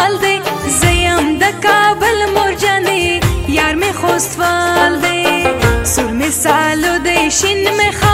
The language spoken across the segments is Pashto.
خوستوال دی زیم د کابل مور جانې یار می خوستوال دی سور می سالو دی شین می خ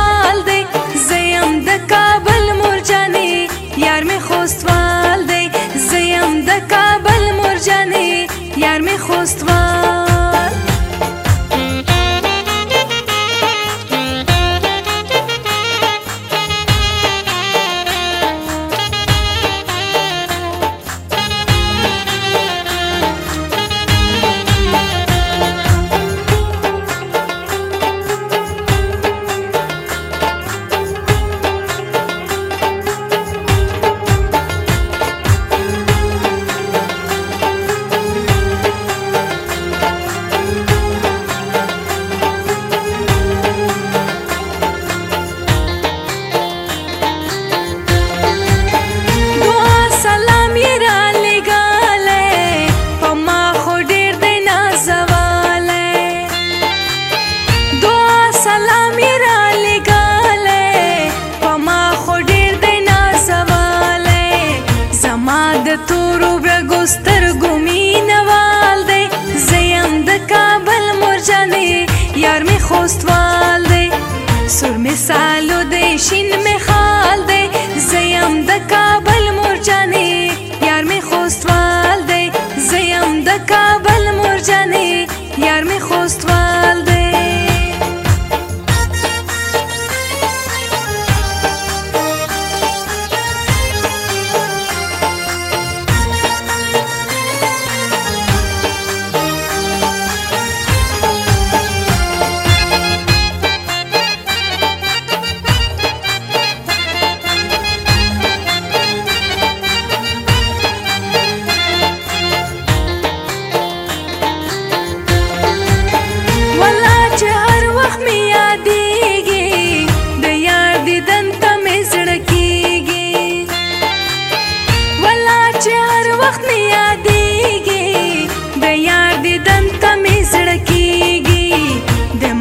the car.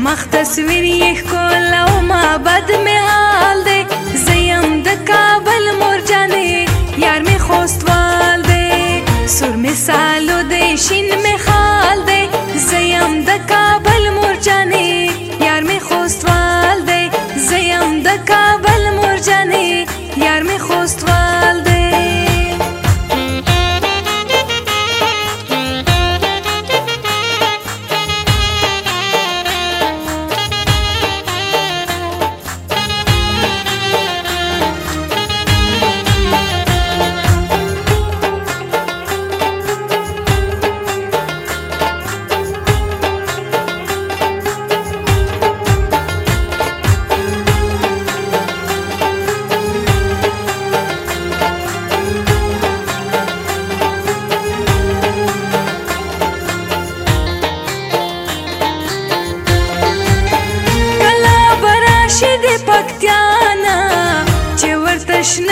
مخ تصویر یې ښکل او معبد مې حال دی زه یم د کابل مور جانې یار مې خوستوال دی سور مې سالو دی شین مې خال دی زه یم د کابل مور جانې یار مې خوستوال دی زه یم د کابل مور جانې یار مې خوستوال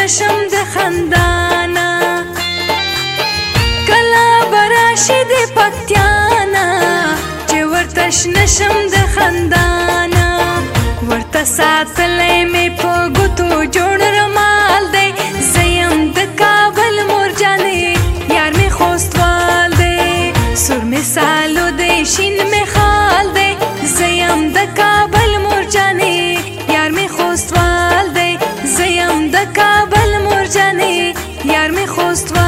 نشم د خندانا کلا براشي د پکتیانا چې ورته نشم د خندانا ورته ساتلې مې په ګوتو جوړ رمال دی زیم د کابل مور جانې یار مې خوستوال دی سر مې سالو دی شین مې خال دی زیم د کابل مور جانې یارم خوست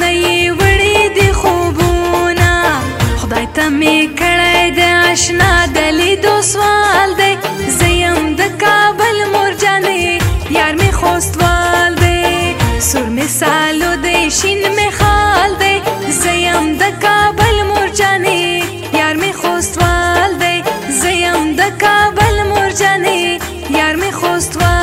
نه یې وړي دي خوبونه خدای ته مې کړی د اشنا د لیدو سوال دی زه یم د کابل مور جانې یار مې خوستوال دی سور مې سالو دی شین مې خال دی زه یم د کابل مور جانې یار مې خوستوال دی زه یم د کابل مور جانې یار مې خوستوال